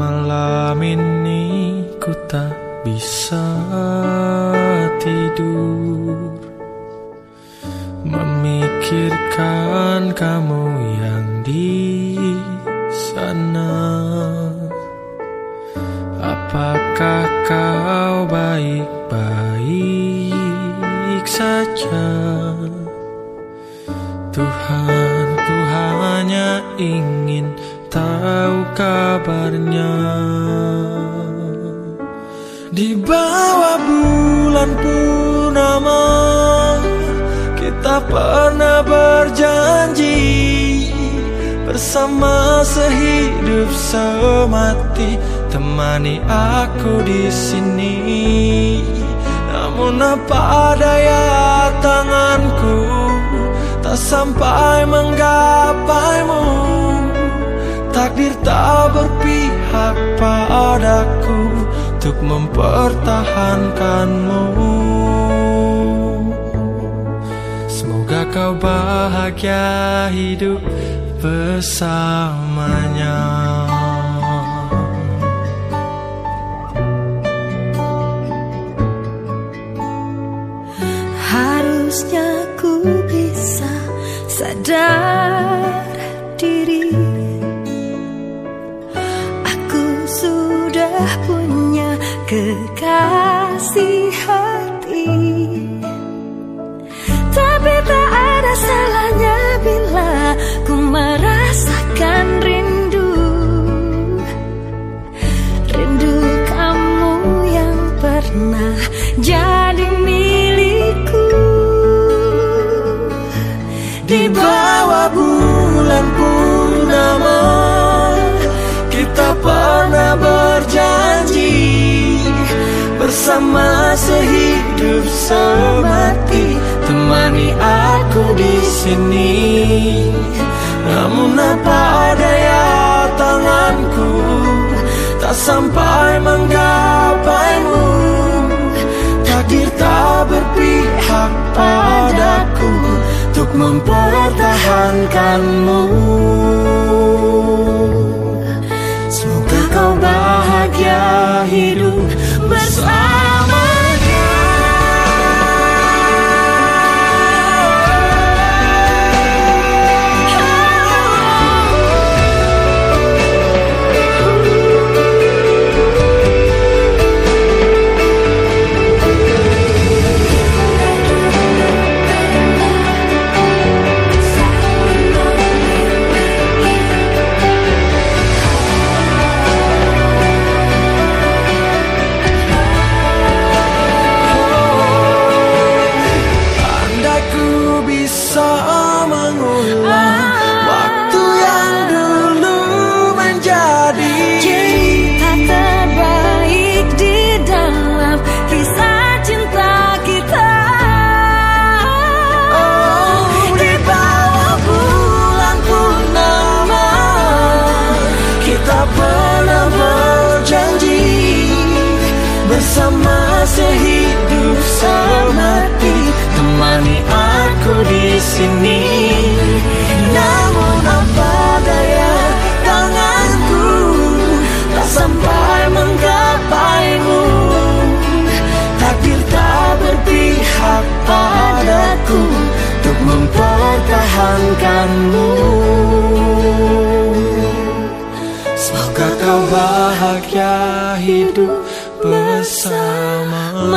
Malam ini ku tak bisa tidur. Memikirkan kamu yang di sana. Apakah kau baik-baik saja? Tuhan, ku hanya ingin tahu kabarnya. Di bawah bulan purnama Kita pernah berjanji Bersama sehidup semati. Temani aku di sini. Namun apa daya tanganku? Tak sampai menggapaimu tak berpihak padaku Untuk mempertahankanmu. Semoga kau bahagia hidup bersamanya Harusnya ku bisa sadar kekasih hati. Tapi tak ada salahnya bila ku merasakan rindu. Rindu kamu yang pernah jadi milikku. Di bawah bulan purnama Bersama sehidup semati. Temani aku di sini. Namun apa daya tanganku Tak sampai menggapaimu. Takdir tak berpihak padaku Untuk mempertahankanmu. Semoga kau bahagia hidup bersamanya Bersama sehidup semati Temani aku di sini. Namun apa daya tanganku Tak sampai menggapaimu? Takdir tak berpihak padaku Untuk mempertahankanmu. Semoga kau bahagia hidup bersamanya